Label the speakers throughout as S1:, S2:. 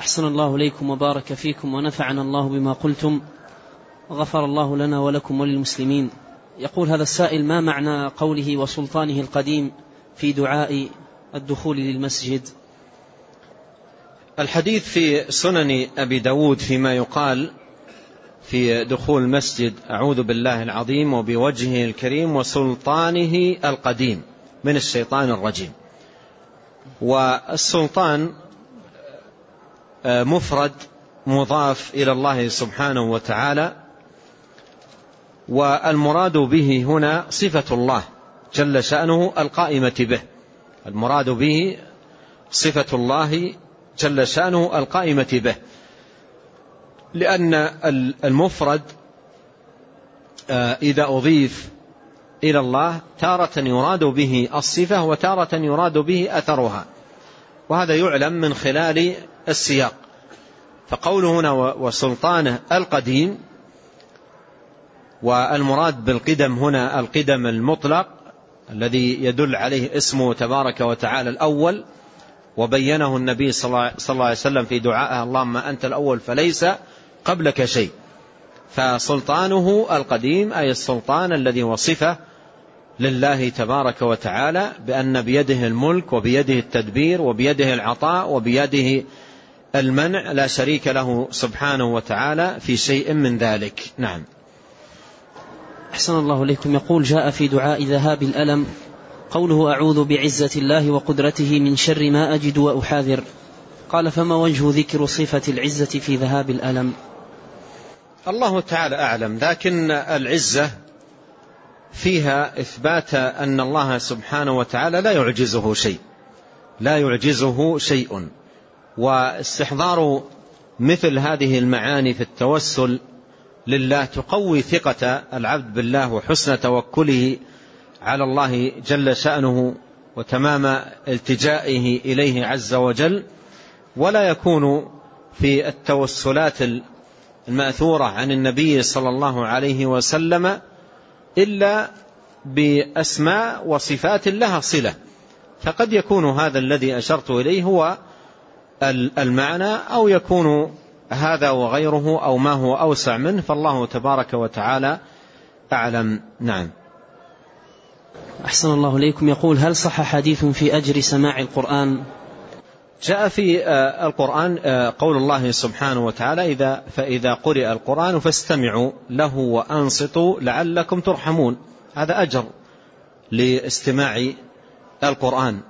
S1: أحسن الله إليكم وبارك فيكم ونفعنا الله بما قلتم وغفر الله لنا ولكم وللمسلمين. يقول هذا السائل ما معنى قوله وسلطانه القديم في دعاء الدخول للمسجد؟
S2: الحديث في سنن أبي داود فيما يقال في دخول المسجد أعوذ بالله العظيم وبوجهه الكريم وسلطانه القديم من الشيطان الرجيم. والسلطان مفرد مضاف إلى الله سبحانه وتعالى. والمراد به هنا صفة الله جل شأنه القائمة به. المراد به صفة الله جل شأنه القائمة به. لأن المفرد آه، إذا أضيف إلى الله تارة يراد به الصفة وتارة يراد به أثرها. وهذا يعلم من خلال السياق. فقوله هنا وسلطانه القديم والمراد بالقدم هنا القدم المطلق الذي يدل عليه اسمه تبارك وتعالى الأول وبينه النبي صلى الله عليه وسلم في دعائه اللهم أنت الأول فليس قبلك شيء. فسلطانه القديم أي السلطان الذي وصفه لله تبارك وتعالى بأن بيده الملك وبيده التدبير وبيده العطاء وبيده المنع لا شريك له سبحانه وتعالى في شيء من ذلك. نعم.
S1: أحسن الله إليكم. يقول جاء في دعاء ذهاب الألم. قوله أعوذ بعزة الله وقدرته من شر ما أجد وأحاذر. قال فما وجه ذكر صفة العزة في ذهاب الألم؟
S2: الله تعالى أعلم لكن العزة فيها إثبات أن الله سبحانه وتعالى لا يعجزه شيء. لا يعجزه شيء. واستحضار مثل هذه المعاني في التوسل لله تقوي ثقة العبد بالله وحسن توكله على الله جل شأنه وتمام التجائه إليه عز وجل ولا يكون في التوسلات المأثورة عن النبي صلى الله عليه وسلم إلا بأسماء وصفات لها صلة. فقد يكون هذا الذي أشرت إليه هو المعنى أو يكون هذا وغيره أو ما هو أوسع منه فالله تبارك وتعالى أعلم. نعم.
S1: أحسن الله إليكم. يقول هل صح حديث في أجر سماع القرآن؟
S2: جاء في آه، القرآن آه، قول الله سبحانه وتعالى إذا فإذا قرئ القرآن فاستمعوا له وأنصتوا لعلكم ترحمون. هذا أجر لاستماع القرآن.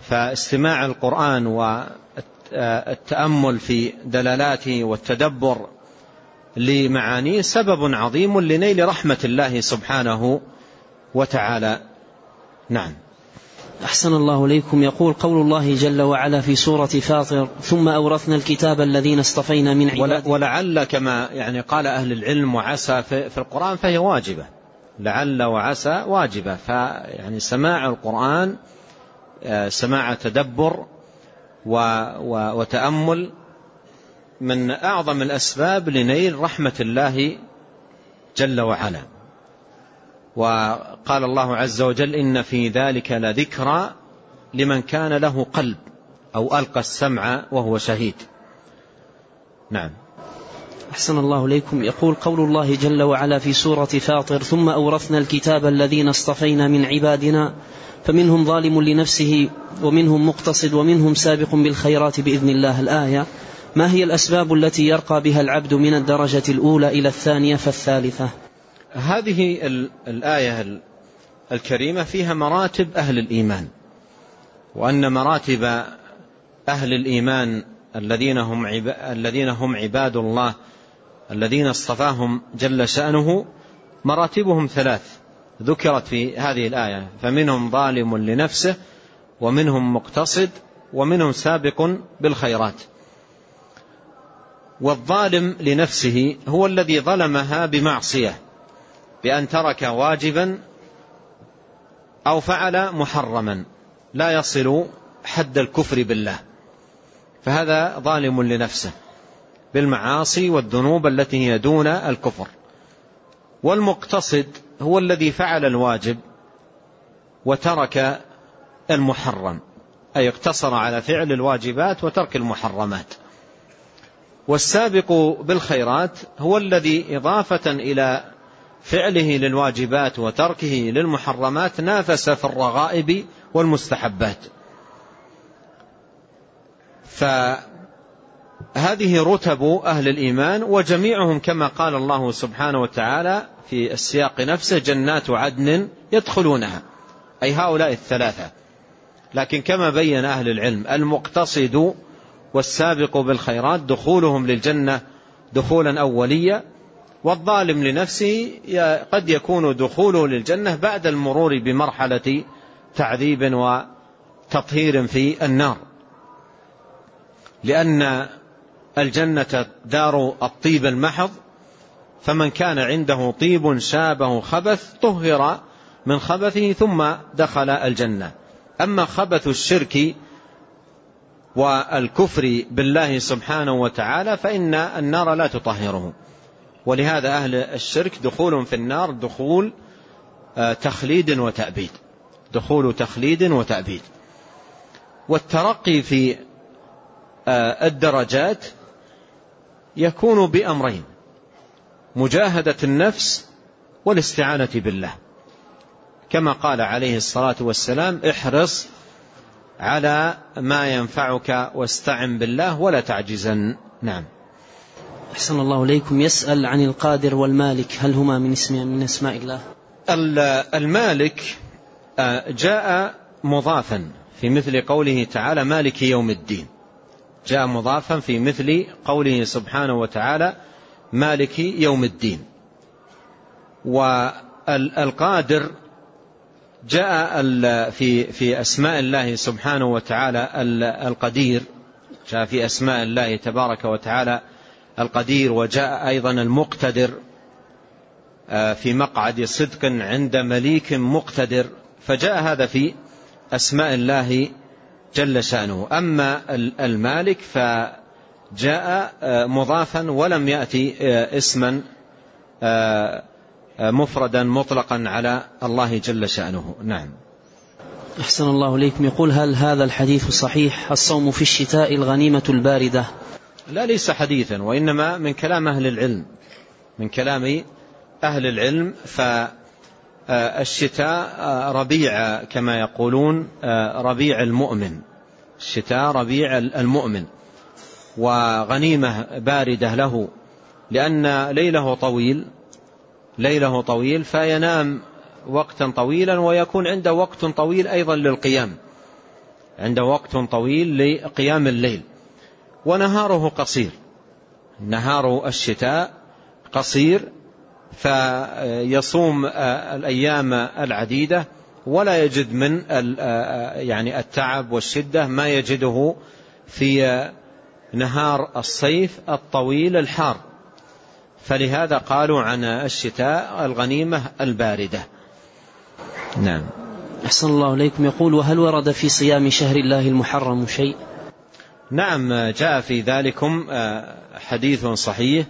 S2: فاستماع القرآن والتأمل في دلالاته والتدبر لمعانيه سبب عظيم لنيل رحمة الله سبحانه وتعالى. نعم.
S1: أحسن الله إليكم. يقول قول الله جل وعلا في سورة فاطر ثم أورثنا الكتاب الذين اصطفينا من عبادنا
S2: ولعل كما يعني قال أهل العلم وعسى في القرآن فهي واجبة. لعل وعسى واجبة. فيعني سماع القرآن آه، سماع تدبر وتأمل من أعظم الأسباب لنيل رحمة الله جل وعلا. وقال الله عز وجل إن في ذلك لذكرى لمن كان له قلب أو ألقى السمع وهو شهيد. نعم.
S1: أحسن الله إليكم. يقول قول الله جل وعلا في سورة فاطر ثم أورثنا الكتاب الذين اصطفينا من عبادنا فمنهم ظالم لنفسه ومنهم مقتصد ومنهم سابق بالخيرات بإذن الله. الآية ما هي الأسباب التي يرقى بها العبد من الدرجة الأولى إلى الثانية فالثالثة
S2: هذه الآية الكريمة فيها مراتب أهل الإيمان وأن مراتب أهل الإيمان الذين هم الذين هم عباد الله الذين اصطفاهم جل شأنه مراتبهم ثلاث. ذكرت في هذه الآية فمنهم ظالم لنفسه ومنهم مقتصد ومنهم سابق بالخيرات. والظالم لنفسه هو الذي ظلمها بمعصية بأن ترك واجبا أو فعل محرما لا يصل حد الكفر بالله. فهذا ظالم لنفسه بالمعاصي والذنوب التي هي دون الكفر. والمقتصد هو الذي فعل الواجب وترك المحرم أي اقتصر على فعل الواجبات وترك المحرمات. والسابق بالخيرات هو الذي إضافة إلى فعله للواجبات وتركه للمحرمات نافس في الرغائب والمستحبات. فهذه رتب أهل الإيمان وجميعهم كما قال الله سبحانه وتعالى في السياق نفسه جنات عدن يدخلونها. أي هؤلاء الثلاثة. لكن كما بين أهل العلم المقتصد والسابق بالخيرات دخولهم للجنة دخولا أوليا والظالم لنفسه قد يكون دخوله للجنة بعد المرور بمرحلة تعذيب وتطهير في النار. لأن الجنة دار الطيب المحض فمن كان عنده طيب شابه خبث طهر من خبثه ثم دخل الجنة. أما خبث الشرك والكفر بالله سبحانه وتعالى فإن النار لا تطهره. ولهذا أهل الشرك دخول في النار دخول آه، تخليد وتأبيد. دخول تخليد وتأبيد. والترقي في آه، الدرجات يكون بأمرين مجاهدة النفس والاستعانة بالله. كما قال عليه الصلاة والسلام احرص على ما ينفعك واستعن بالله ولا تعجزن. نعم.
S1: أحسن الله إليكم. يسأل عن القادر والمالك. هل هما من اسم من أسماء الله؟
S2: المالك آه، جاء مضافا في مثل قوله تعالى مالك يوم الدين. جاء مضافا في مثل قوله سبحانه وتعالى مالك يوم الدين. والقادر جاء في في أسماء الله سبحانه وتعالى القدير جاء في أسماء الله تبارك وتعالى القدير وجاء أيضا المقتدر آه، في مقعد صدق عند مليك مقتدر. فجاء هذا في أسماء الله جل شأنه. أما المالك فجاء آه، مضافا ولم يأتي آه، اسما مفردا مطلقا على الله جل شأنه. نعم.
S1: أحسن الله إليكم. يقول هل هذا الحديث صحيح؟ الصوم في الشتاء الغنيمة الباردة.
S2: لا ليس حديثا وإنما من كلام أهل العلم. من كلام أهل العلم فالشتاء ربيع كما يقولون ربيع المؤمن. الشتاء ربيع المؤمن. وغنيمة باردة له لأن ليله طويل ليله طويل فينام وقتا طويلا ويكون عنده وقت طويل أيضا للقيام. عنده وقت طويل لقيام الليل. ونهاره قصير. نهار الشتاء قصير فيصوم الأيام العديدة ولا يجد من يعني التعب والشدة ما يجده في نهار الصيف الطويل الحار. فلهذا قالوا عن الشتاء الغنيمة الباردة. نعم.
S1: أحسن الله إليكم. يقول وهل ورد في صيام شهر الله المحرم شيء؟
S2: نعم جاء في ذلكم آه، حديث صحيح.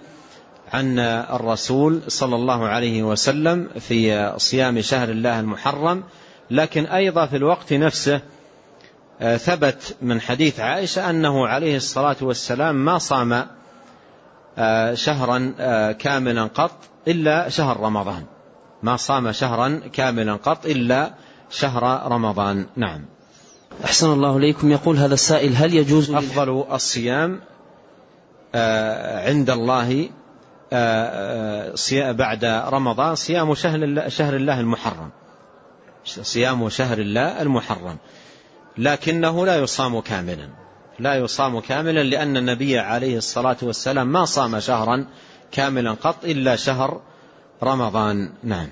S2: عن الرسول صلى الله عليه وسلم في صيام شهر الله المحرم لكن أيضا في الوقت نفسه آه، ثبت من حديث عائشة أنه عليه الصلاة والسلام ما صام آه، شهرا كاملا قط إلا شهر رمضان. ما صام شهرا كاملا قط إلا شهر رمضان. نعم.
S1: أحسن الله إليكم. يقول هذا السائل هل يجوز
S2: أفضل الصيام آه، عند الله آه، آه، بعد رمضان صيام شهر الله المحرم. صيام شهر الله المحرم. لكنه لا يصام كاملا. لا يصام كاملا لأن النبي عليه الصلاة والسلام ما صام شهرا كاملا قط إلا شهر رمضان. نعم.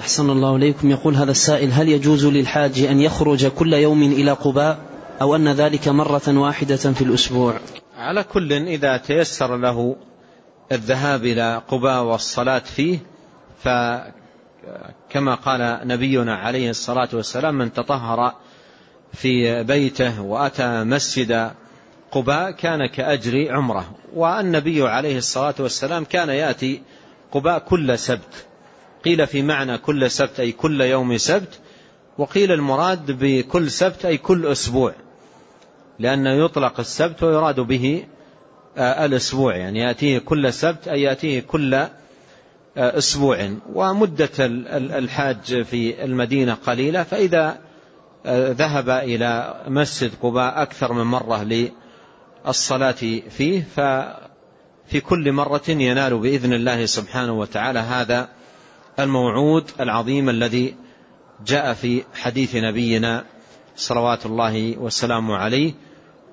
S1: أحسن الله إليكم. يقول هذا السائل هل يجوز للحاج أن يخرج كل يوم إلى قباء أو أن ذلك مرة واحدة في الأسبوع؟
S2: على كل إذا تيسر له الذهاب إلى قباء والصلاة فيه فكما قال نبينا عليه الصلاة والسلام من تطهر في بيته وأتى مسجد قباء كان كأجر عمره. والنبي عليه الصلاة والسلام كان يأتي قباء كل سبت. قيل في معنى كل سبت أي كل يوم سبت وقيل المراد بكل سبت أي كل أسبوع لأن يطلق السبت ويراد به الأسبوع. يعني يأتيه كل سبت أي يأتيه كل أسبوع. ومدة الحاج في المدينة قليلة. فإذا ذهب إلى مسجد قباء أكثر من مرة للصلاة فيه. ففي كل مرة ينال بإذن الله سبحانه وتعالى هذا الموعود العظيم الذي جاء في حديث نبينا صلوات الله والسلام عليه.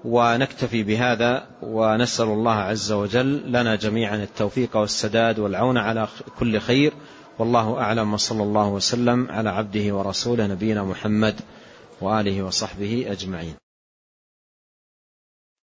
S2: ونكتفي بهذا ونسأل الله عز وجل لنا جميعا التوفيق والسداد والعون على كل خير. والله أعلم وصلى الله وسلم على عبده ورسوله نبينا محمد وآله وصحبه أجمعين.